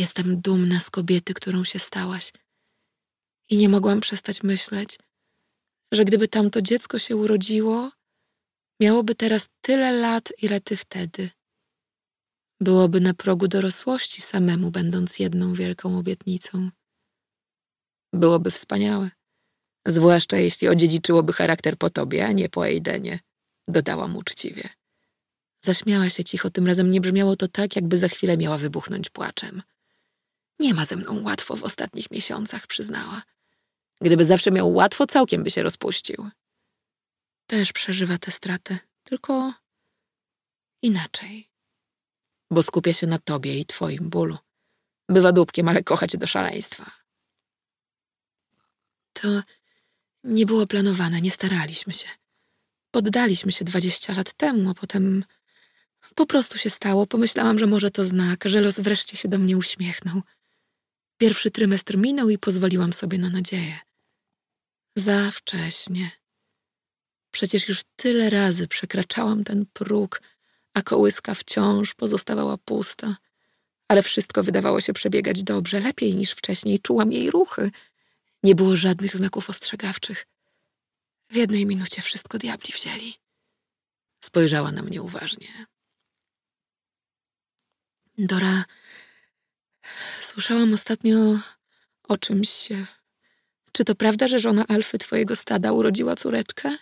Jestem dumna z kobiety, którą się stałaś. I nie mogłam przestać myśleć, że gdyby tamto dziecko się urodziło, miałoby teraz tyle lat, ile ty wtedy. Byłoby na progu dorosłości samemu, będąc jedną wielką obietnicą. Byłoby wspaniałe. Zwłaszcza jeśli odziedziczyłoby charakter po tobie, a nie po Eidenie, dodałam uczciwie. Zaśmiała się cicho, tym razem nie brzmiało to tak, jakby za chwilę miała wybuchnąć płaczem. Nie ma ze mną łatwo w ostatnich miesiącach, przyznała. Gdyby zawsze miał łatwo, całkiem by się rozpuścił. Też przeżywa tę stratę, tylko inaczej. Bo skupia się na tobie i twoim bólu. Bywa dupkiem, ale kocha cię do szaleństwa. To nie było planowane, nie staraliśmy się. Poddaliśmy się dwadzieścia lat temu, a potem po prostu się stało. Pomyślałam, że może to znak, że los wreszcie się do mnie uśmiechnął. Pierwszy trymestr minął i pozwoliłam sobie na nadzieję. Za wcześnie. Przecież już tyle razy przekraczałam ten próg, a kołyska wciąż pozostawała pusta. Ale wszystko wydawało się przebiegać dobrze, lepiej niż wcześniej. Czułam jej ruchy. Nie było żadnych znaków ostrzegawczych. W jednej minucie wszystko diabli wzięli. Spojrzała na mnie uważnie. Dora, słyszałam ostatnio o czymś. Czy to prawda, że żona Alfy twojego stada urodziła córeczkę?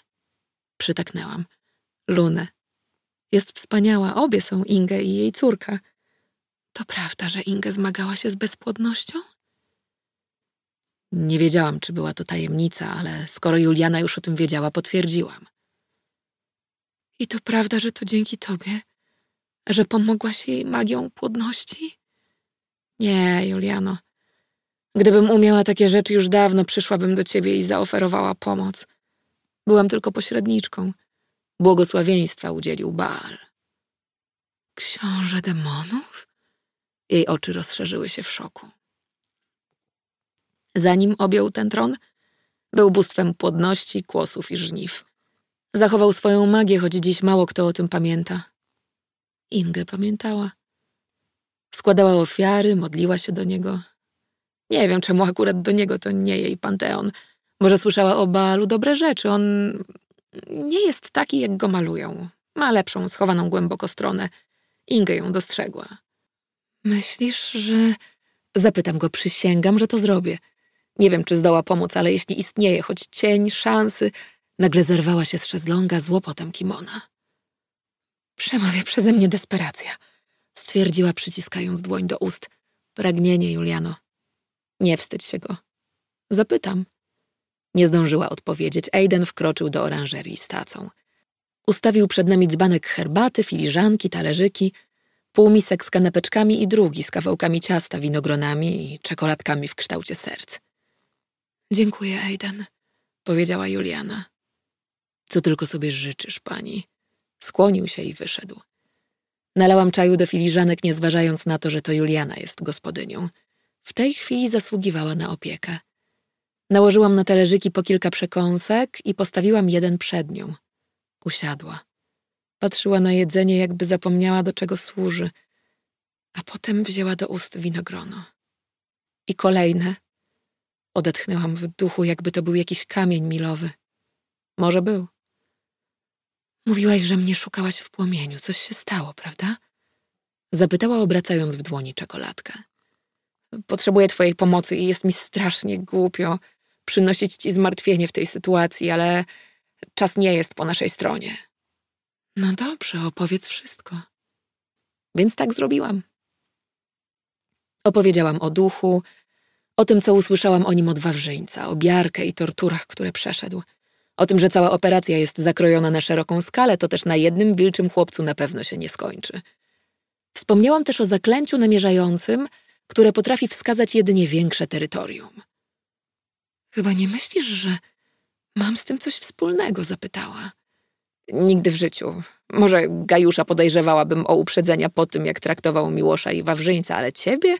Przytaknęłam. Lunę. Jest wspaniała, obie są Inge i jej córka. To prawda, że Inge zmagała się z bezpłodnością? Nie wiedziałam, czy była to tajemnica, ale skoro Juliana już o tym wiedziała, potwierdziłam. I to prawda, że to dzięki tobie, że pomogłaś jej magią płodności? Nie, Juliano. Gdybym umiała takie rzeczy, już dawno przyszłabym do ciebie i zaoferowała pomoc. Byłam tylko pośredniczką. Błogosławieństwa udzielił Baal. Książę demonów? Jej oczy rozszerzyły się w szoku. Zanim objął ten tron, był bóstwem płodności, kłosów i żniw. Zachował swoją magię, choć dziś mało kto o tym pamięta. Ingę pamiętała. Składała ofiary, modliła się do niego. Nie wiem, czemu akurat do niego to nie jej panteon. Może słyszała o Baalu dobre rzeczy. On nie jest taki, jak go malują. Ma lepszą, schowaną głęboko stronę. Ingę ją dostrzegła. Myślisz, że... Zapytam go, przysięgam, że to zrobię. Nie wiem, czy zdoła pomóc, ale jeśli istnieje choć cień szansy, nagle zerwała się z szezlonga z łopotem kimona. Przemawia przeze mnie desperacja, stwierdziła, przyciskając dłoń do ust. Pragnienie, Juliano. Nie wstydź się go. Zapytam. Nie zdążyła odpowiedzieć. Aiden wkroczył do oranżerii z tacą. Ustawił przed nami dzbanek herbaty, filiżanki, talerzyki, półmisek z kanapeczkami i drugi z kawałkami ciasta, winogronami i czekoladkami w kształcie serc. Dziękuję, Aiden, powiedziała Juliana. Co tylko sobie życzysz, pani. Skłonił się i wyszedł. Nalałam czaju do filiżanek, nie zważając na to, że to Juliana jest gospodynią. W tej chwili zasługiwała na opiekę. Nałożyłam na talerzyki po kilka przekąsek i postawiłam jeden przed nią. Usiadła. Patrzyła na jedzenie, jakby zapomniała, do czego służy, a potem wzięła do ust winogrono. I kolejne. Odetchnęłam w duchu, jakby to był jakiś kamień milowy. Może był. Mówiłaś, że mnie szukałaś w płomieniu. Coś się stało, prawda? Zapytała, obracając w dłoni czekoladkę. Potrzebuję twojej pomocy i jest mi strasznie głupio przynosić ci zmartwienie w tej sytuacji, ale czas nie jest po naszej stronie. No dobrze, opowiedz wszystko. Więc tak zrobiłam. Opowiedziałam o duchu, o tym, co usłyszałam o nim od Wawrzyńca, o biarkę i torturach, które przeszedł. O tym, że cała operacja jest zakrojona na szeroką skalę, to też na jednym wilczym chłopcu na pewno się nie skończy. Wspomniałam też o zaklęciu namierzającym, które potrafi wskazać jedynie większe terytorium. Chyba nie myślisz, że mam z tym coś wspólnego? zapytała. Nigdy w życiu. Może Gajusza podejrzewałabym o uprzedzenia po tym, jak traktował Miłosza i Wawrzyńca, ale ciebie?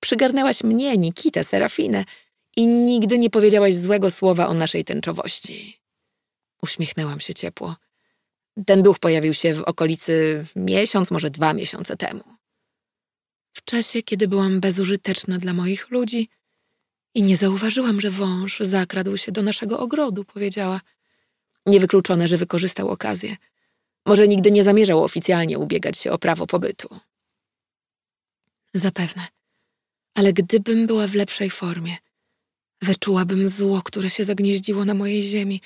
Przygarnęłaś mnie, Nikitę, Serafinę i nigdy nie powiedziałaś złego słowa o naszej tęczowości. Uśmiechnęłam się ciepło. Ten duch pojawił się w okolicy miesiąc, może dwa miesiące temu. w czasie, kiedy byłam bezużyteczna dla moich ludzi i nie zauważyłam, że wąż zakradł się do naszego ogrodu, powiedziała. Niewykluczone, że wykorzystał okazję. Może nigdy nie zamierzał oficjalnie ubiegać się o prawo pobytu. Zapewne. Ale gdybym była w lepszej formie, wyczułabym zło, które się zagnieździło na mojej ziemi.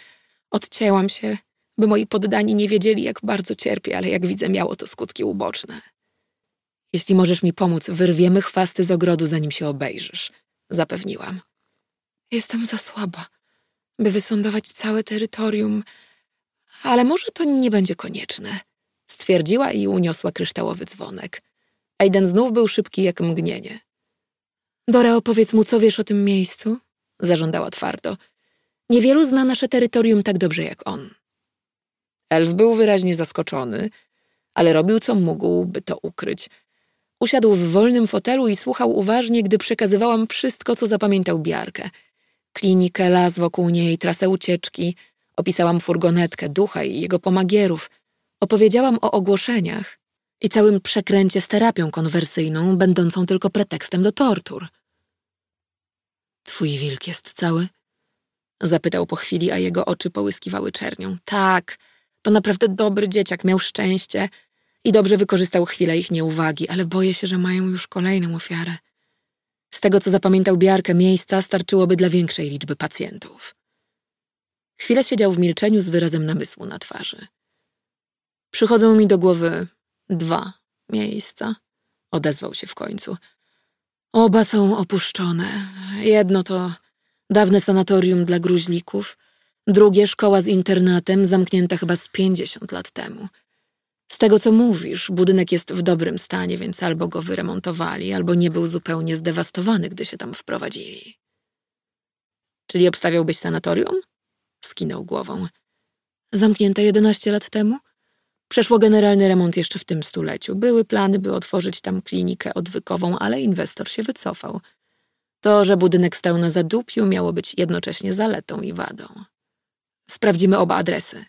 Odcięłam się, by moi poddani nie wiedzieli, jak bardzo cierpię, ale jak widzę, miało to skutki uboczne. Jeśli możesz mi pomóc, wyrwiemy chwasty z ogrodu, zanim się obejrzysz, zapewniłam. Jestem za słaba, by wysądować całe terytorium, ale może to nie będzie konieczne, stwierdziła i uniosła kryształowy dzwonek. Aiden znów był szybki jak mgnienie. Dora, opowiedz mu, co wiesz o tym miejscu, zażądała twardo. Niewielu zna nasze terytorium tak dobrze jak on. Elf był wyraźnie zaskoczony, ale robił co mógł, by to ukryć. Usiadł w wolnym fotelu i słuchał uważnie, gdy przekazywałam wszystko, co zapamiętał Biarkę. Klinikę, las wokół niej, trasę ucieczki. Opisałam furgonetkę, ducha i jego pomagierów. Opowiedziałam o ogłoszeniach i całym przekręcie z terapią konwersyjną, będącą tylko pretekstem do tortur. Twój wilk jest cały? Zapytał po chwili, a jego oczy połyskiwały czernią. Tak, to naprawdę dobry dzieciak, miał szczęście i dobrze wykorzystał chwilę ich nieuwagi, ale boję się, że mają już kolejną ofiarę. Z tego, co zapamiętał Biarkę, miejsca starczyłoby dla większej liczby pacjentów. Chwilę siedział w milczeniu z wyrazem namysłu na twarzy. Przychodzą mi do głowy dwa miejsca, odezwał się w końcu. Oba są opuszczone. Jedno to dawne sanatorium dla gruźlików, drugie szkoła z internatem zamknięta chyba z pięćdziesiąt lat temu. Z tego, co mówisz, budynek jest w dobrym stanie, więc albo go wyremontowali, albo nie był zupełnie zdewastowany, gdy się tam wprowadzili. Czyli obstawiałbyś sanatorium? Skinął głową. Zamknięte jedenaście lat temu? Przeszło generalny remont jeszcze w tym stuleciu. Były plany, by otworzyć tam klinikę odwykową, ale inwestor się wycofał. To, że budynek stał na zadupiu, miało być jednocześnie zaletą i wadą. Sprawdzimy oba adresy.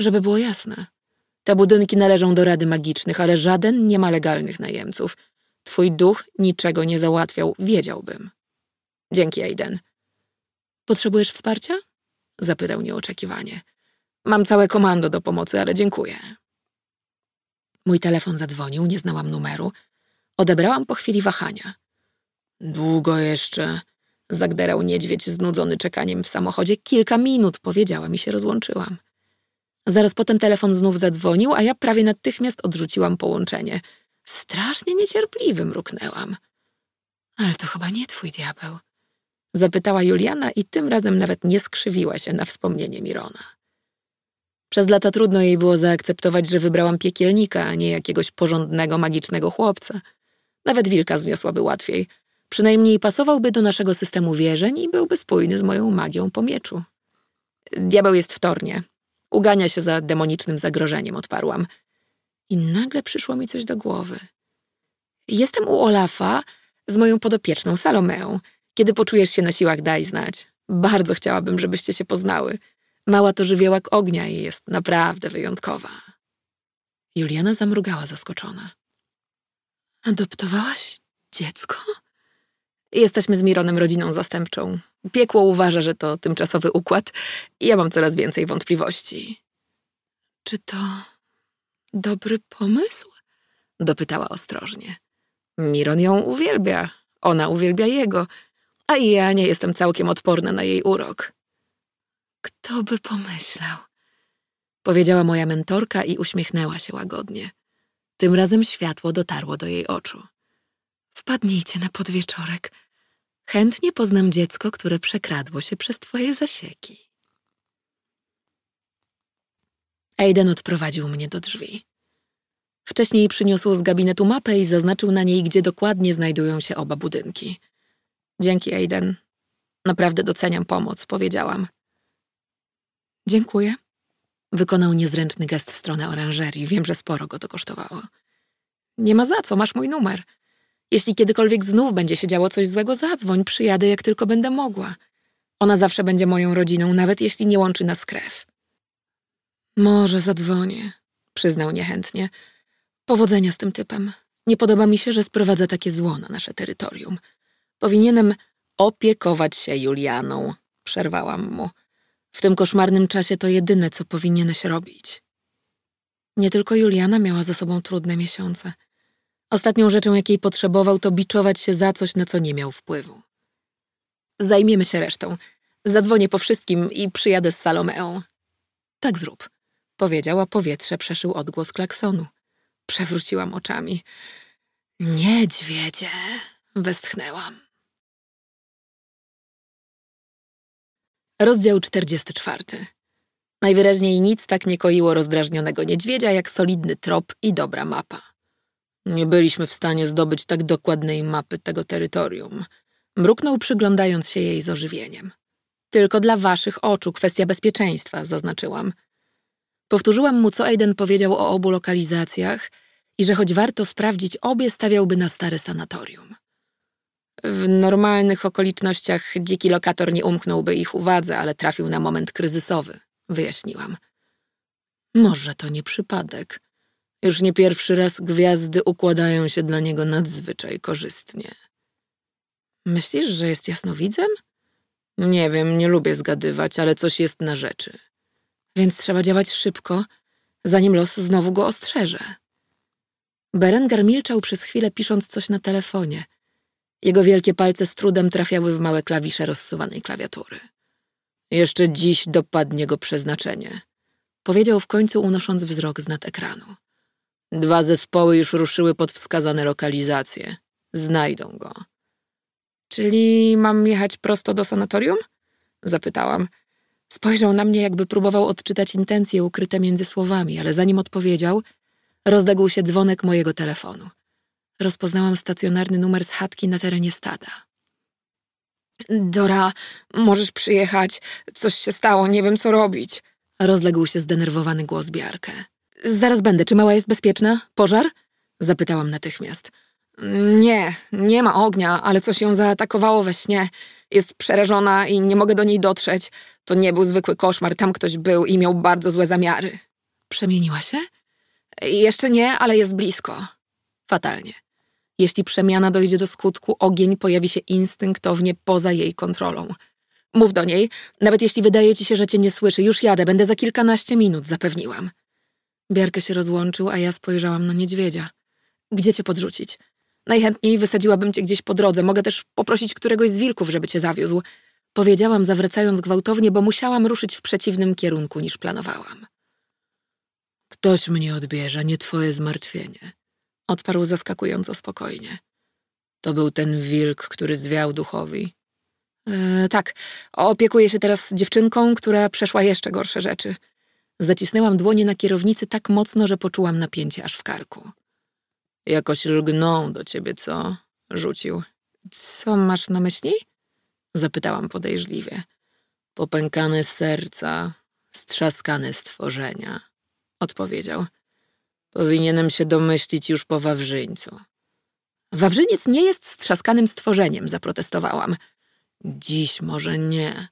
Żeby było jasne. Te budynki należą do Rady Magicznych, ale żaden nie ma legalnych najemców. Twój duch niczego nie załatwiał, wiedziałbym. Dzięki, Aiden. Potrzebujesz wsparcia? Zapytał nieoczekiwanie. Mam całe komando do pomocy, ale dziękuję. Mój telefon zadzwonił, nie znałam numeru. Odebrałam po chwili wahania. Długo jeszcze, zagderał niedźwiedź znudzony czekaniem w samochodzie. Kilka minut, powiedziałam i się rozłączyłam. Zaraz potem telefon znów zadzwonił, a ja prawie natychmiast odrzuciłam połączenie. Strasznie niecierpliwy mruknęłam. Ale to chyba nie twój diabeł. Zapytała Juliana i tym razem nawet nie skrzywiła się na wspomnienie Mirona. Przez lata trudno jej było zaakceptować, że wybrałam piekielnika, a nie jakiegoś porządnego, magicznego chłopca. Nawet wilka zniosłaby łatwiej. Przynajmniej pasowałby do naszego systemu wierzeń i byłby spójny z moją magią po mieczu. Diabeł jest w tornie. Ugania się za demonicznym zagrożeniem, odparłam. I nagle przyszło mi coś do głowy. Jestem u Olafa z moją podopieczną Salomeą. Kiedy poczujesz się na siłach, daj znać. Bardzo chciałabym, żebyście się poznały. Mała to żywiołak ognia i jest naprawdę wyjątkowa. Juliana zamrugała zaskoczona. Adoptowałaś dziecko? Jesteśmy z Mironem rodziną zastępczą. Piekło uważa, że to tymczasowy układ i ja mam coraz więcej wątpliwości. Czy to dobry pomysł? Dopytała ostrożnie. Miron ją uwielbia, ona uwielbia jego, a ja nie jestem całkiem odporna na jej urok. Kto by pomyślał? Powiedziała moja mentorka i uśmiechnęła się łagodnie. Tym razem światło dotarło do jej oczu. Wpadnijcie na podwieczorek. Chętnie poznam dziecko, które przekradło się przez twoje zasieki. Aiden odprowadził mnie do drzwi. Wcześniej przyniósł z gabinetu mapę i zaznaczył na niej, gdzie dokładnie znajdują się oba budynki. Dzięki, Aiden. Naprawdę doceniam pomoc, powiedziałam. Dziękuję. Wykonał niezręczny gest w stronę oranżerii. Wiem, że sporo go to kosztowało. Nie ma za co, masz mój numer. Jeśli kiedykolwiek znów będzie się działo coś złego, zadzwoń, przyjadę jak tylko będę mogła. Ona zawsze będzie moją rodziną, nawet jeśli nie łączy nas krew. Może zadzwonię, przyznał niechętnie. Powodzenia z tym typem. Nie podoba mi się, że sprowadza takie zło na nasze terytorium. Powinienem opiekować się Julianą, przerwałam mu. W tym koszmarnym czasie to jedyne, co powinieneś robić. Nie tylko Juliana miała za sobą trudne miesiące. Ostatnią rzeczą, jakiej potrzebował, to biczować się za coś, na co nie miał wpływu. Zajmiemy się resztą. Zadzwonię po wszystkim i przyjadę z Salomeą. Tak zrób, powiedziała, powietrze przeszył odgłos klaksonu. Przewróciłam oczami. Niedźwiedzie, westchnęłam. Rozdział 44. Najwyraźniej nic tak nie koiło rozdrażnionego niedźwiedzia, jak solidny trop i dobra mapa. Nie byliśmy w stanie zdobyć tak dokładnej mapy tego terytorium. Mruknął, przyglądając się jej z ożywieniem. Tylko dla waszych oczu, kwestia bezpieczeństwa, zaznaczyłam. Powtórzyłam mu, co Aiden powiedział o obu lokalizacjach i że choć warto sprawdzić obie, stawiałby na stare sanatorium. W normalnych okolicznościach dziki lokator nie umknąłby ich uwadze, ale trafił na moment kryzysowy, wyjaśniłam. Może to nie przypadek. Już nie pierwszy raz gwiazdy układają się dla niego nadzwyczaj korzystnie. Myślisz, że jest jasnowidzem? Nie wiem, nie lubię zgadywać, ale coś jest na rzeczy. Więc trzeba działać szybko, zanim los znowu go ostrzeże. Berengar milczał przez chwilę, pisząc coś na telefonie. Jego wielkie palce z trudem trafiały w małe klawisze rozsuwanej klawiatury. Jeszcze dziś dopadnie go przeznaczenie, powiedział w końcu, unosząc wzrok z nad ekranu. Dwa zespoły już ruszyły pod wskazane lokalizacje. Znajdą go. Czyli mam jechać prosto do sanatorium? Zapytałam. Spojrzał na mnie, jakby próbował odczytać intencje ukryte między słowami, ale zanim odpowiedział, rozległ się dzwonek mojego telefonu. Rozpoznałam stacjonarny numer z chatki na terenie stada. Dora, możesz przyjechać. Coś się stało, nie wiem co robić. Rozległ się zdenerwowany głos Biarkę. Zaraz będę. Czy mała jest bezpieczna? Pożar? Zapytałam natychmiast. Nie, nie ma ognia, ale coś ją zaatakowało we śnie. Jest przerażona i nie mogę do niej dotrzeć. To nie był zwykły koszmar, tam ktoś był i miał bardzo złe zamiary. Przemieniła się? Jeszcze nie, ale jest blisko. Fatalnie. Jeśli przemiana dojdzie do skutku, ogień pojawi się instynktownie poza jej kontrolą. Mów do niej, nawet jeśli wydaje ci się, że cię nie słyszy. Już jadę, będę za kilkanaście minut, zapewniłam. Biarkę się rozłączył, a ja spojrzałam na niedźwiedzia. Gdzie cię podrzucić? Najchętniej wysadziłabym cię gdzieś po drodze. Mogę też poprosić któregoś z wilków, żeby cię zawiózł. Powiedziałam, zawracając gwałtownie, bo musiałam ruszyć w przeciwnym kierunku niż planowałam. Ktoś mnie odbierze, nie twoje zmartwienie. Odparł zaskakująco spokojnie. To był ten wilk, który zwiał duchowi. E, tak, opiekuję się teraz dziewczynką, która przeszła jeszcze gorsze rzeczy. Zacisnęłam dłonie na kierownicy tak mocno, że poczułam napięcie aż w karku. Jakoś lgną do ciebie, co? Rzucił. Co masz na myśli? Zapytałam podejrzliwie. Popękane serca, strzaskane stworzenia. Odpowiedział. Powinienem się domyślić już po Wawrzyńcu. Wawrzyniec nie jest strzaskanym stworzeniem, zaprotestowałam. Dziś może nie,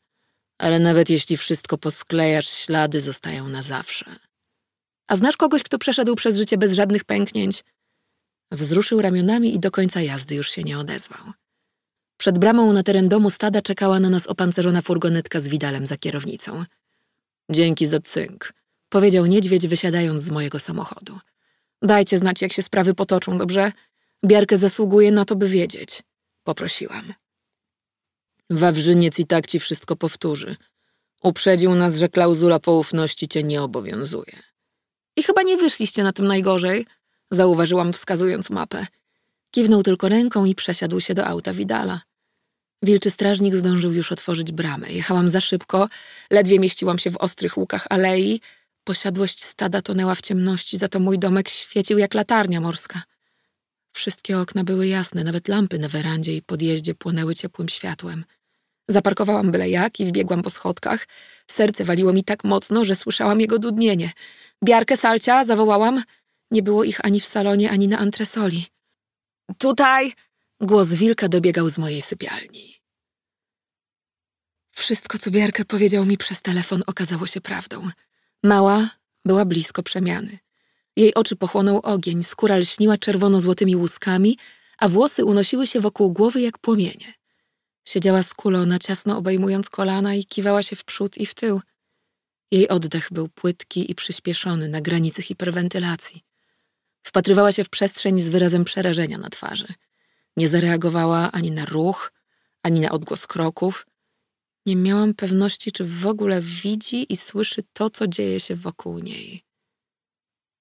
ale nawet jeśli wszystko posklejasz, ślady zostają na zawsze. A znasz kogoś, kto przeszedł przez życie bez żadnych pęknięć? Wzruszył ramionami i do końca jazdy już się nie odezwał. Przed bramą na teren domu stada czekała na nas opancerzona furgonetka z widalem za kierownicą. Dzięki za cynk, powiedział niedźwiedź, wysiadając z mojego samochodu. Dajcie znać, jak się sprawy potoczą, dobrze? Biarkę zasługuje na to, by wiedzieć. Poprosiłam. Wawrzyniec i tak ci wszystko powtórzy. Uprzedził nas, że klauzula poufności cię nie obowiązuje. I chyba nie wyszliście na tym najgorzej, zauważyłam wskazując mapę. Kiwnął tylko ręką i przesiadł się do auta Widala. Wilczy strażnik zdążył już otworzyć bramę. Jechałam za szybko, ledwie mieściłam się w ostrych łukach alei. Posiadłość stada tonęła w ciemności, za to mój domek świecił jak latarnia morska. Wszystkie okna były jasne, nawet lampy na werandzie i podjeździe płonęły ciepłym światłem. Zaparkowałam byle jak i wbiegłam po schodkach. Serce waliło mi tak mocno, że słyszałam jego dudnienie. Biarkę Salcia zawołałam. Nie było ich ani w salonie, ani na antresoli. Tutaj! Głos wilka dobiegał z mojej sypialni. Wszystko, co Biarkę powiedział mi przez telefon, okazało się prawdą. Mała była blisko przemiany. Jej oczy pochłonął ogień, skóra lśniła czerwono-złotymi łuskami, a włosy unosiły się wokół głowy jak płomienie. Siedziała skulona, ciasno obejmując kolana i kiwała się w przód i w tył. Jej oddech był płytki i przyspieszony na granicy hiperwentylacji. Wpatrywała się w przestrzeń z wyrazem przerażenia na twarzy. Nie zareagowała ani na ruch, ani na odgłos kroków. Nie miałam pewności, czy w ogóle widzi i słyszy to, co dzieje się wokół niej.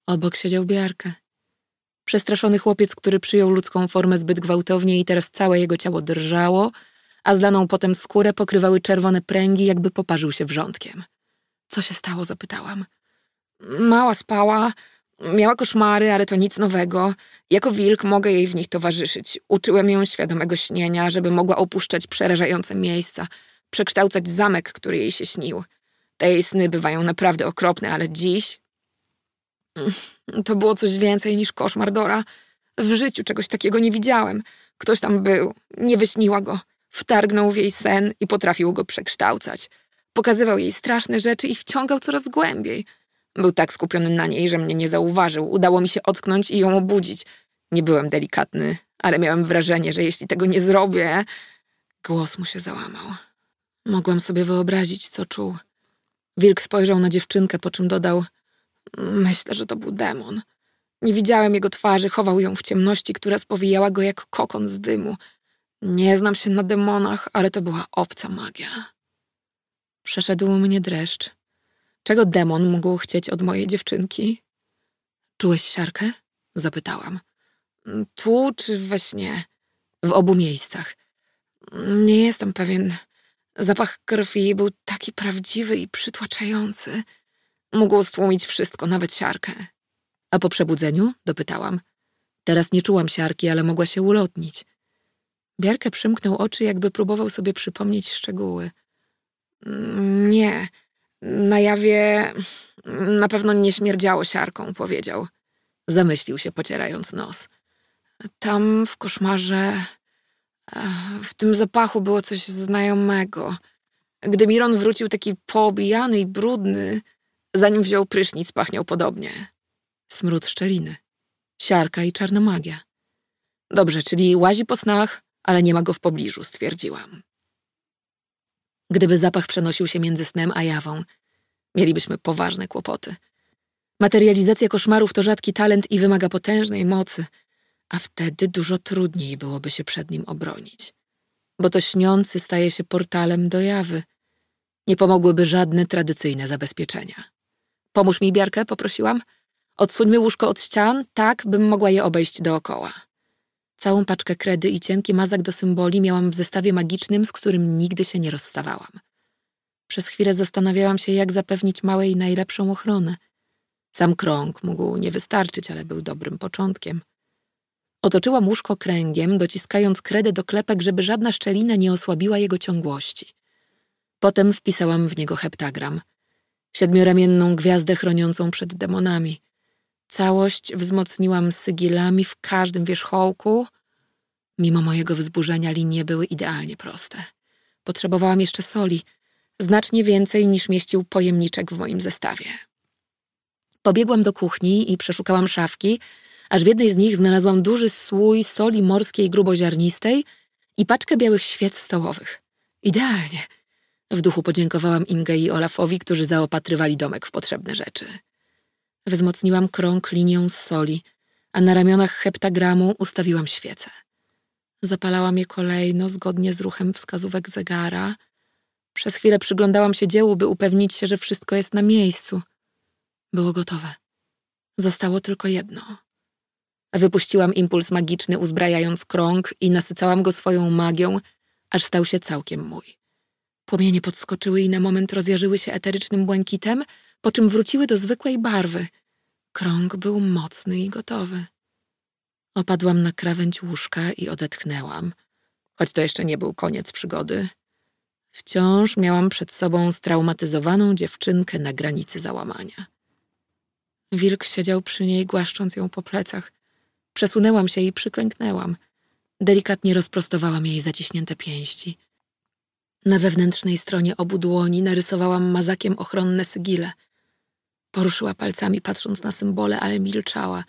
Obok siedział Biarkę. Przestraszony chłopiec, który przyjął ludzką formę zbyt gwałtownie i teraz całe jego ciało drżało, a zlaną potem skórę pokrywały czerwone pręgi, jakby poparzył się wrzątkiem. Co się stało? zapytałam. Mała spała, miała koszmary, ale to nic nowego. Jako wilk mogę jej w nich towarzyszyć. Uczyłem ją świadomego śnienia, żeby mogła opuszczać przerażające miejsca, przekształcać zamek, który jej się śnił. Te jej sny bywają naprawdę okropne, ale dziś... To było coś więcej niż koszmar Dora. W życiu czegoś takiego nie widziałem. Ktoś tam był, nie wyśniła go. Wtargnął w jej sen i potrafił go przekształcać. Pokazywał jej straszne rzeczy i wciągał coraz głębiej. Był tak skupiony na niej, że mnie nie zauważył. Udało mi się ocknąć i ją obudzić. Nie byłem delikatny, ale miałem wrażenie, że jeśli tego nie zrobię... Głos mu się załamał. Mogłam sobie wyobrazić, co czuł. Wilk spojrzał na dziewczynkę, po czym dodał: Myślę, że to był demon. Nie widziałem jego twarzy, chował ją w ciemności, która spowijała go jak kokon z dymu. Nie znam się na demonach, ale to była obca magia. Przeszedł mnie dreszcz. Czego demon mógł chcieć od mojej dziewczynki? Czułeś siarkę? Zapytałam. Tu czy we śnie? W obu miejscach. Nie jestem pewien. Zapach krwi był taki prawdziwy i przytłaczający. Mógł stłumić wszystko, nawet siarkę. A po przebudzeniu? Dopytałam. Teraz nie czułam siarki, ale mogła się ulotnić. Biarkę przymknął oczy, jakby próbował sobie przypomnieć szczegóły. Nie, na jawie na pewno nie śmierdziało siarką, powiedział. Zamyślił się, pocierając nos. Tam w koszmarze, w tym zapachu było coś znajomego. Gdy Miron wrócił taki poobijany i brudny, zanim wziął prysznic, pachniał podobnie. Smród szczeliny, siarka i czarna magia. Dobrze, czyli łazi po snach, ale nie ma go w pobliżu, stwierdziłam. Gdyby zapach przenosił się między snem a jawą, mielibyśmy poważne kłopoty. Materializacja koszmarów to rzadki talent i wymaga potężnej mocy, a wtedy dużo trudniej byłoby się przed nim obronić. Bo to śniący staje się portalem do jawy. Nie pomogłyby żadne tradycyjne zabezpieczenia. Pomóż mi, Biarkę, poprosiłam. Odsuńmy łóżko od ścian, tak, bym mogła je obejść dookoła. Całą paczkę kredy i cienki mazak do symboli miałam w zestawie magicznym, z którym nigdy się nie rozstawałam. Przez chwilę zastanawiałam się, jak zapewnić małej najlepszą ochronę. Sam krąg mógł nie wystarczyć, ale był dobrym początkiem. Otoczyłam łóżko kręgiem, dociskając kredę do klepek, żeby żadna szczelina nie osłabiła jego ciągłości. Potem wpisałam w niego heptagram. Siedmioramienną gwiazdę chroniącą przed demonami. Całość wzmocniłam sygilami w każdym wierzchołku. Mimo mojego wzburzenia linie były idealnie proste. Potrzebowałam jeszcze soli, znacznie więcej niż mieścił pojemniczek w moim zestawie. Pobiegłam do kuchni i przeszukałam szafki, aż w jednej z nich znalazłam duży słój soli morskiej gruboziarnistej i paczkę białych świec stołowych. Idealnie. W duchu podziękowałam Inge i Olafowi, którzy zaopatrywali domek w potrzebne rzeczy. Wzmocniłam krąg linią z soli, a na ramionach heptagramu ustawiłam świece. Zapalałam je kolejno, zgodnie z ruchem wskazówek zegara. Przez chwilę przyglądałam się dziełu, by upewnić się, że wszystko jest na miejscu. Było gotowe. Zostało tylko jedno. Wypuściłam impuls magiczny, uzbrajając krąg i nasycałam go swoją magią, aż stał się całkiem mój. Płomienie podskoczyły i na moment rozjarzyły się eterycznym błękitem, po czym wróciły do zwykłej barwy. Krąg był mocny i gotowy. Opadłam na krawędź łóżka i odetchnęłam, choć to jeszcze nie był koniec przygody. Wciąż miałam przed sobą straumatyzowaną dziewczynkę na granicy załamania. Wilk siedział przy niej, głaszcząc ją po plecach. Przesunęłam się i przyklęknęłam. Delikatnie rozprostowałam jej zaciśnięte pięści. Na wewnętrznej stronie obu dłoni narysowałam mazakiem ochronne sygile – Poruszyła palcami, patrząc na symbole, ale milczała,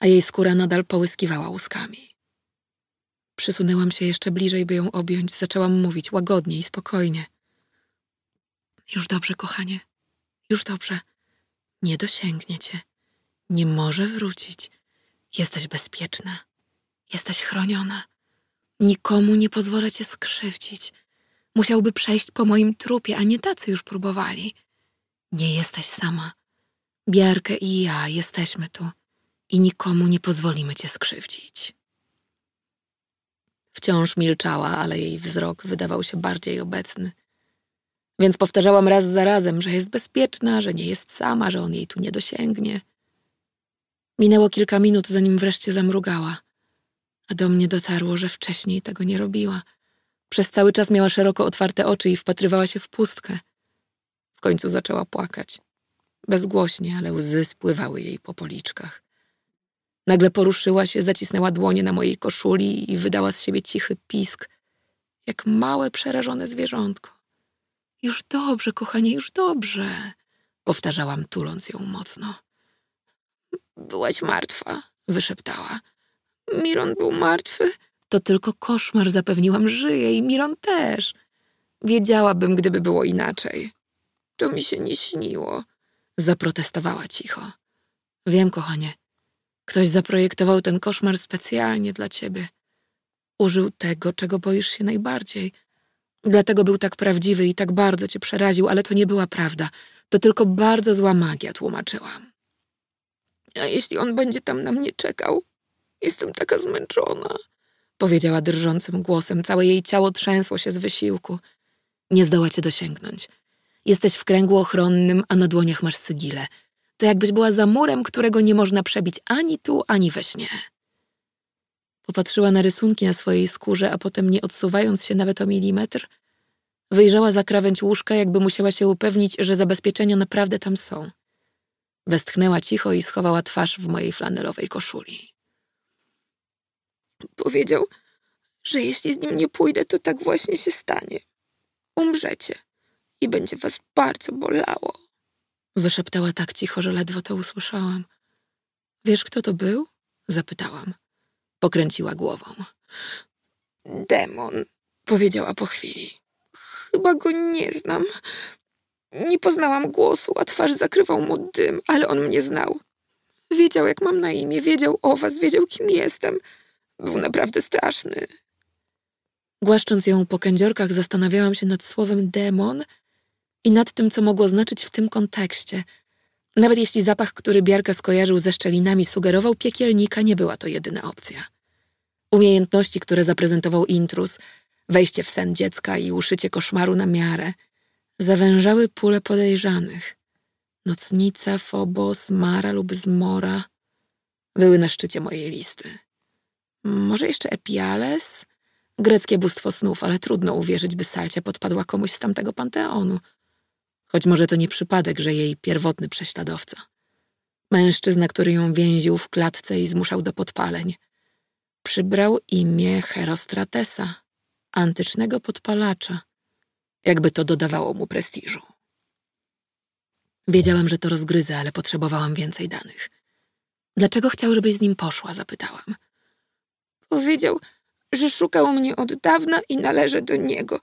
a jej skóra nadal połyskiwała łuskami. Przysunęłam się jeszcze bliżej, by ją objąć. Zaczęłam mówić łagodnie i spokojnie. Już dobrze, kochanie. Już dobrze. Nie dosięgnie cię. Nie może wrócić. Jesteś bezpieczna. Jesteś chroniona. Nikomu nie pozwolę cię skrzywdzić. Musiałby przejść po moim trupie, a nie tacy już próbowali. Nie jesteś sama. Biarkę i ja jesteśmy tu i nikomu nie pozwolimy cię skrzywdzić. Wciąż milczała, ale jej wzrok wydawał się bardziej obecny. Więc powtarzałam raz za razem, że jest bezpieczna, że nie jest sama, że on jej tu nie dosięgnie. Minęło kilka minut, zanim wreszcie zamrugała, a do mnie dotarło, że wcześniej tego nie robiła. Przez cały czas miała szeroko otwarte oczy i wpatrywała się w pustkę. W końcu zaczęła płakać. Bezgłośnie, ale łzy spływały jej po policzkach. Nagle poruszyła się, zacisnęła dłonie na mojej koszuli i wydała z siebie cichy pisk, jak małe, przerażone zwierzątko. Już dobrze, kochanie, już dobrze, powtarzałam, tuląc ją mocno. Byłaś martwa, wyszeptała. Miron był martwy. To tylko koszmar, zapewniłam, żyje i Miron też. Wiedziałabym, gdyby było inaczej. To mi się nie śniło, zaprotestowała cicho. Wiem, kochanie, Ktoś zaprojektował ten koszmar specjalnie dla ciebie. Użył tego, czego boisz się najbardziej. Dlatego był tak prawdziwy i tak bardzo cię przeraził, ale to nie była prawda. To tylko bardzo zła magia, tłumaczyłam. A jeśli on będzie tam na mnie czekał? Jestem taka zmęczona, powiedziała drżącym głosem. Całe jej ciało trzęsło się z wysiłku. Nie zdoła cię dosięgnąć. Jesteś w kręgu ochronnym, a na dłoniach masz sygile – to jakbyś była za murem, którego nie można przebić ani tu, ani we śnie. Popatrzyła na rysunki na swojej skórze, a potem, nie odsuwając się nawet o milimetr, wyjrzała za krawędź łóżka, jakby musiała się upewnić, że zabezpieczenia naprawdę tam są. Westchnęła cicho i schowała twarz w mojej flanelowej koszuli. Powiedział, że jeśli z nim nie pójdę, to tak właśnie się stanie. Umrzecie i będzie was bardzo bolało. Wyszeptała tak cicho, że ledwo to usłyszałam. Wiesz, kto to był? Zapytałam. Pokręciła głową. Demon, powiedziała po chwili. Chyba go nie znam. Nie poznałam głosu, a twarz zakrywał mu dym, ale on mnie znał. Wiedział, jak mam na imię, wiedział o was, wiedział, kim jestem. Był naprawdę straszny. Głaszcząc ją po kędziorkach, zastanawiałam się nad słowem demon i nad tym, co mogło znaczyć w tym kontekście. Nawet jeśli zapach, który Biarka skojarzył ze szczelinami, sugerował piekielnika, nie była to jedyna opcja. Umiejętności, które zaprezentował intrus, wejście w sen dziecka i uszycie koszmaru na miarę, zawężały pulę podejrzanych. Nocnica, Phobos, Mara lub Zmora były na szczycie mojej listy. Może jeszcze Epiales? Greckie bóstwo snów, ale trudno uwierzyć, by Salcia podpadła komuś z tamtego panteonu – choć może to nie przypadek, że jej pierwotny prześladowca. Mężczyzna, który ją więził w klatce i zmuszał do podpaleń, przybrał imię Herostratesa, antycznego podpalacza, jakby to dodawało mu prestiżu. Wiedziałam, że to rozgryzę, ale potrzebowałam więcej danych. Dlaczego chciał, żebyś z nim poszła? zapytałam. Powiedział, że szukał mnie od dawna i należę do niego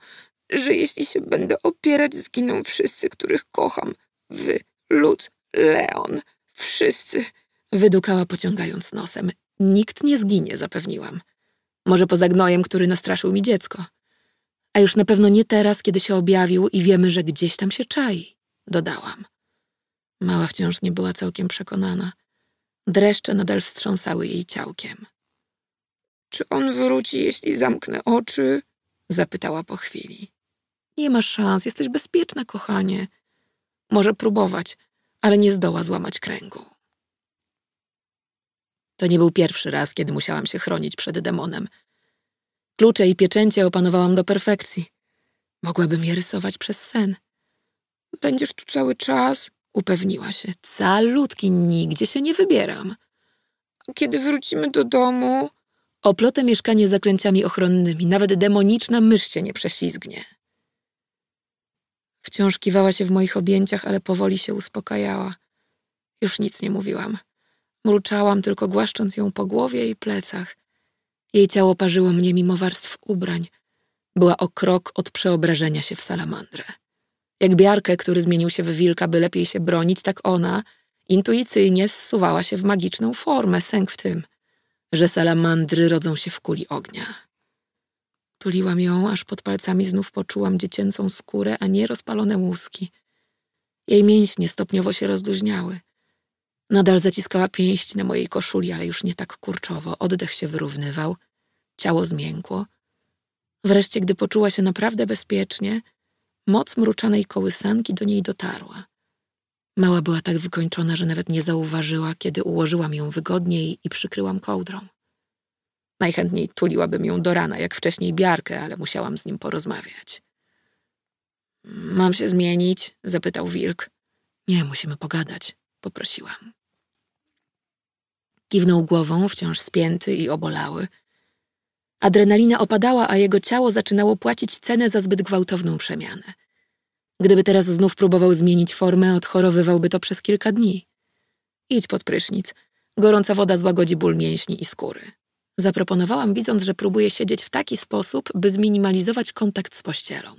że jeśli się będę opierać, zginą wszyscy, których kocham. Wy, lud, Leon, wszyscy. Wydukała pociągając nosem. Nikt nie zginie, zapewniłam. Może poza gnojem, który nastraszył mi dziecko. A już na pewno nie teraz, kiedy się objawił i wiemy, że gdzieś tam się czai, dodałam. Mała wciąż nie była całkiem przekonana. Dreszcze nadal wstrząsały jej ciałkiem. Czy on wróci, jeśli zamknę oczy? zapytała po chwili. Nie masz szans, jesteś bezpieczna, kochanie. Może próbować, ale nie zdoła złamać kręgu. To nie był pierwszy raz, kiedy musiałam się chronić przed demonem. Klucze i pieczęcie opanowałam do perfekcji. Mogłabym je rysować przez sen. Będziesz tu cały czas? Upewniła się. Calutki, nigdzie się nie wybieram. Kiedy wrócimy do domu? Oplotę mieszkanie zaklęciami ochronnymi. Nawet demoniczna mysz się nie prześlizgnie. Wciąż kiwała się w moich objęciach, ale powoli się uspokajała. Już nic nie mówiłam. Mruczałam tylko głaszcząc ją po głowie i plecach. Jej ciało parzyło mnie mimo warstw ubrań. Była o krok od przeobrażenia się w salamandrę. Jak biarkę, który zmienił się w wilka, by lepiej się bronić, tak ona intuicyjnie zsuwała się w magiczną formę, sęk w tym, że salamandry rodzą się w kuli ognia. Tuliłam ją, aż pod palcami znów poczułam dziecięcą skórę, a nie rozpalone łuski. Jej mięśnie stopniowo się rozluźniały. Nadal zaciskała pięść na mojej koszuli, ale już nie tak kurczowo. Oddech się wyrównywał, ciało zmiękło. Wreszcie, gdy poczuła się naprawdę bezpiecznie, moc mruczanej kołysanki do niej dotarła. Mała była tak wykończona, że nawet nie zauważyła, kiedy ułożyłam ją wygodniej i przykryłam kołdrą. Najchętniej tuliłabym ją do rana, jak wcześniej biarkę, ale musiałam z nim porozmawiać. Mam się zmienić? zapytał wilk. Nie, musimy pogadać, poprosiłam. Kiwnął głową, wciąż spięty i obolały. Adrenalina opadała, a jego ciało zaczynało płacić cenę za zbyt gwałtowną przemianę. Gdyby teraz znów próbował zmienić formę, odchorowywałby to przez kilka dni. Idź pod prysznic. Gorąca woda złagodzi ból mięśni i skóry. Zaproponowałam, widząc, że próbuje siedzieć w taki sposób, by zminimalizować kontakt z pościelą.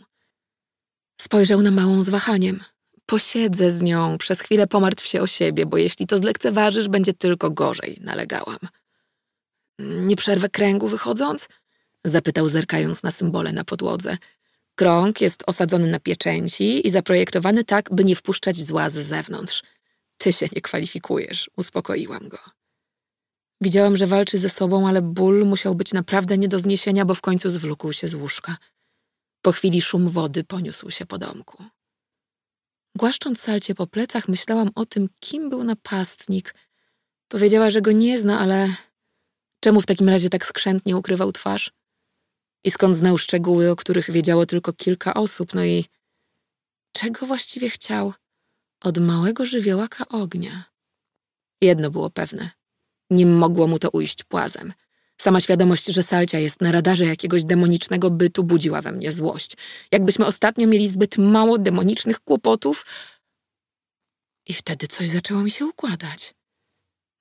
Spojrzał na małą z wahaniem. Posiedzę z nią, przez chwilę pomartw się o siebie, bo jeśli to zlekceważysz, będzie tylko gorzej, nalegałam. Nie przerwę kręgu wychodząc? Zapytał, zerkając na symbole na podłodze. Krąg jest osadzony na pieczęci i zaprojektowany tak, by nie wpuszczać zła z zewnątrz. Ty się nie kwalifikujesz, uspokoiłam go. Widziałam, że walczy ze sobą, ale ból musiał być naprawdę nie do zniesienia, bo w końcu zwlókł się z łóżka. Po chwili szum wody poniósł się po domku. Głaszcząc salcie po plecach, myślałam o tym, kim był napastnik. Powiedziała, że go nie zna, ale czemu w takim razie tak skrzętnie ukrywał twarz? I skąd znał szczegóły, o których wiedziało tylko kilka osób? No i czego właściwie chciał? Od małego żywiołaka ognia. Jedno było pewne. Nie mogło mu to ujść płazem. Sama świadomość, że Salcia jest na radarze jakiegoś demonicznego bytu budziła we mnie złość. Jakbyśmy ostatnio mieli zbyt mało demonicznych kłopotów. I wtedy coś zaczęło mi się układać.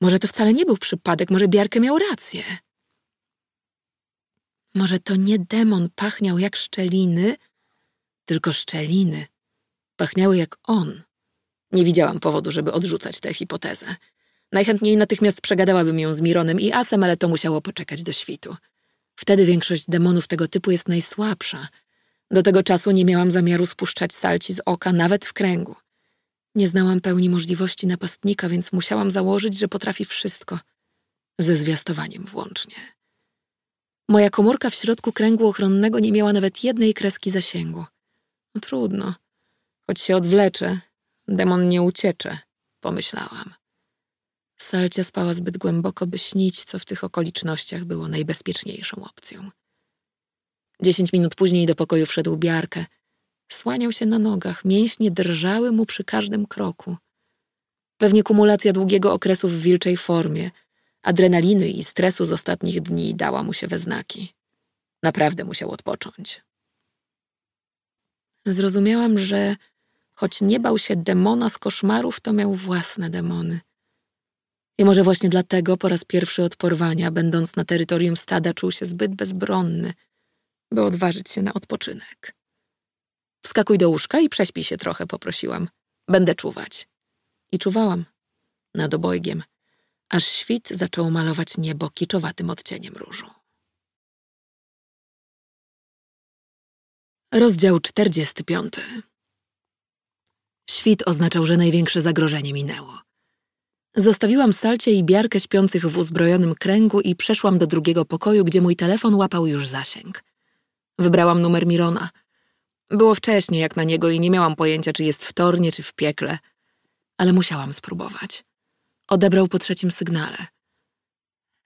Może to wcale nie był przypadek, może Biarkę miał rację. Może to nie demon pachniał jak szczeliny, tylko szczeliny pachniały jak on. Nie widziałam powodu, żeby odrzucać tę hipotezę. Najchętniej natychmiast przegadałabym ją z Mironem i Asem, ale to musiało poczekać do świtu. Wtedy większość demonów tego typu jest najsłabsza. Do tego czasu nie miałam zamiaru spuszczać salci z oka nawet w kręgu. Nie znałam pełni możliwości napastnika, więc musiałam założyć, że potrafi wszystko, ze zwiastowaniem włącznie. Moja komórka w środku kręgu ochronnego nie miała nawet jednej kreski zasięgu. No trudno. Choć się odwleczę, demon nie uciecze, pomyślałam. Salcia spała zbyt głęboko, by śnić, co w tych okolicznościach było najbezpieczniejszą opcją. Dziesięć minut później do pokoju wszedł Biarkę. Słaniał się na nogach, mięśnie drżały mu przy każdym kroku. Pewnie kumulacja długiego okresu w wilczej formie, adrenaliny i stresu z ostatnich dni dała mu się we znaki. Naprawdę musiał odpocząć. Zrozumiałam, że choć nie bał się demona z koszmarów, to miał własne demony – i może właśnie dlatego po raz pierwszy od porwania, będąc na terytorium stada, czuł się zbyt bezbronny, by odważyć się na odpoczynek. Wskakuj do łóżka i prześpij się trochę, poprosiłam. Będę czuwać. I czuwałam. Nad obojgiem, aż świt zaczął malować niebo kiczowatym odcieniem różu. Rozdział 45 Świt oznaczał, że największe zagrożenie minęło. Zostawiłam Salcie i Biarkę śpiących w uzbrojonym kręgu i przeszłam do drugiego pokoju, gdzie mój telefon łapał już zasięg. Wybrałam numer Mirona. Było wcześnie jak na niego i nie miałam pojęcia, czy jest w tornie, czy w piekle. Ale musiałam spróbować. Odebrał po trzecim sygnale.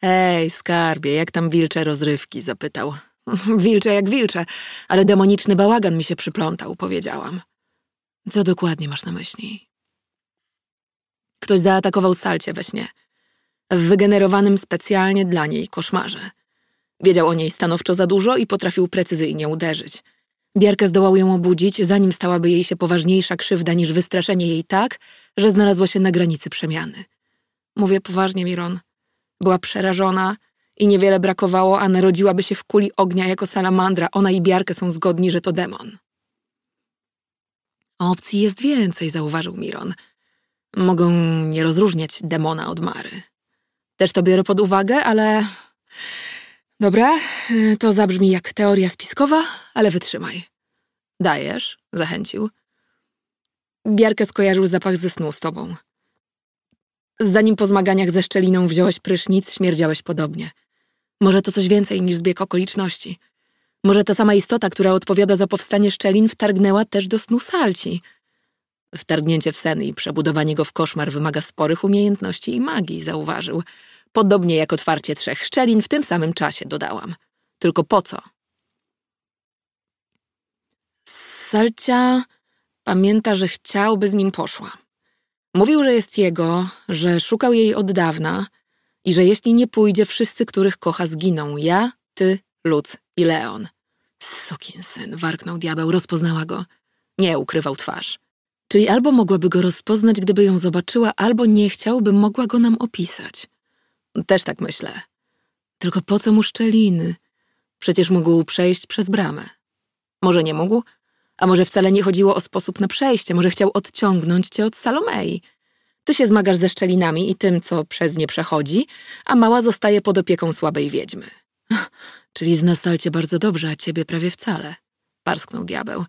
Ej, skarbie, jak tam wilcze rozrywki? zapytał. wilcze jak wilcze, ale demoniczny bałagan mi się przyplątał, powiedziałam. Co dokładnie masz na myśli? Ktoś zaatakował Salcie we śnie. W wygenerowanym specjalnie dla niej koszmarze. Wiedział o niej stanowczo za dużo i potrafił precyzyjnie uderzyć. Bierkę zdołał ją obudzić, zanim stałaby jej się poważniejsza krzywda niż wystraszenie jej tak, że znalazła się na granicy przemiany. Mówię poważnie, Miron. Była przerażona i niewiele brakowało, a narodziłaby się w kuli ognia jako salamandra. Ona i Biarkę są zgodni, że to demon. Opcji jest więcej, zauważył Miron. Mogą nie rozróżniać demona od Mary. Też to biorę pod uwagę, ale... Dobra, to zabrzmi jak teoria spiskowa, ale wytrzymaj. Dajesz? Zachęcił. Biarkę skojarzył zapach ze snu z tobą. Zanim po zmaganiach ze szczeliną wziąłeś prysznic, śmierdziałeś podobnie. Może to coś więcej niż zbieg okoliczności. Może ta sama istota, która odpowiada za powstanie szczelin, wtargnęła też do snu salci. Wtargnięcie w sen i przebudowanie go w koszmar wymaga sporych umiejętności i magii, zauważył. Podobnie jak otwarcie trzech szczelin w tym samym czasie, dodałam. Tylko po co? Salcia pamięta, że chciałby z nim poszła. Mówił, że jest jego, że szukał jej od dawna i że jeśli nie pójdzie, wszyscy, których kocha, zginą. Ja, ty, Lutz i Leon. syn, warknął diabeł, rozpoznała go. Nie ukrywał twarz. Czyli albo mogłaby go rozpoznać, gdyby ją zobaczyła, albo nie chciał, by mogła go nam opisać. Też tak myślę. Tylko po co mu szczeliny? Przecież mógł przejść przez bramę. Może nie mógł? A może wcale nie chodziło o sposób na przejście, może chciał odciągnąć cię od Salomei. Ty się zmagasz ze szczelinami i tym, co przez nie przechodzi, a mała zostaje pod opieką słabej wiedźmy. Czyli zna Salcie bardzo dobrze, a ciebie prawie wcale. Parsknął diabeł,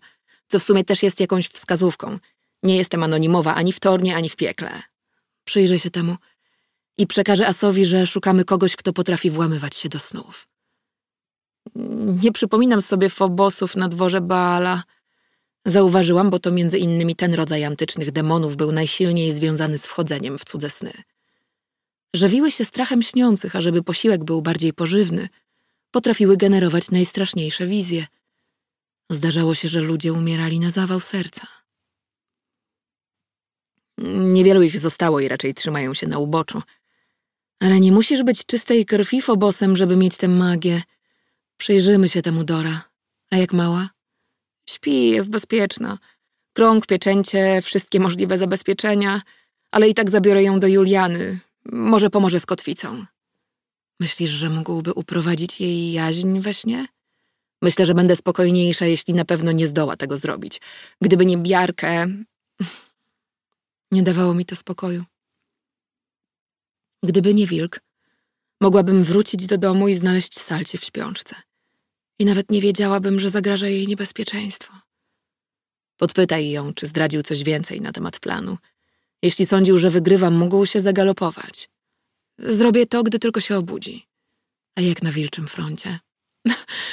co w sumie też jest jakąś wskazówką. Nie jestem anonimowa ani w tornie, ani w piekle. Przyjrzę się temu i przekażę Asowi, że szukamy kogoś, kto potrafi włamywać się do snów. Nie przypominam sobie fobosów na dworze Baala. Zauważyłam, bo to między innymi ten rodzaj antycznych demonów był najsilniej związany z wchodzeniem w cudze sny. Żywiły się strachem śniących, ażeby posiłek był bardziej pożywny. Potrafiły generować najstraszniejsze wizje. Zdarzało się, że ludzie umierali na zawał serca. Niewielu ich zostało i raczej trzymają się na uboczu. Ale nie musisz być czystej krwi fobosem, żeby mieć tę magię. Przyjrzymy się temu Dora. A jak mała? Śpi, jest bezpieczna. Krąg, pieczęcie, wszystkie możliwe zabezpieczenia, ale i tak zabiorę ją do Juliany. Może pomoże z kotwicą. Myślisz, że mógłby uprowadzić jej jaźń we śnie? Myślę, że będę spokojniejsza, jeśli na pewno nie zdoła tego zrobić. Gdyby nie Biarkę... Nie dawało mi to spokoju. Gdyby nie wilk, mogłabym wrócić do domu i znaleźć salcie w śpiączce. I nawet nie wiedziałabym, że zagraża jej niebezpieczeństwo. Podpytaj ją, czy zdradził coś więcej na temat planu. Jeśli sądził, że wygrywam, mógł się zagalopować. Zrobię to, gdy tylko się obudzi. A jak na wilczym froncie?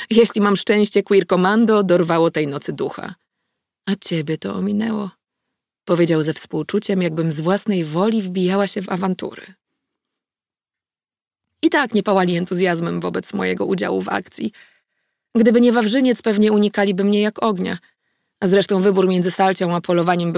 Jeśli mam szczęście, Queer Commando dorwało tej nocy ducha. A ciebie to ominęło. Powiedział ze współczuciem, jakbym z własnej woli wbijała się w awantury. I tak nie pałali entuzjazmem wobec mojego udziału w akcji. Gdyby nie Wawrzyniec, pewnie unikaliby mnie jak ognia. A zresztą wybór między salcią a polowaniem był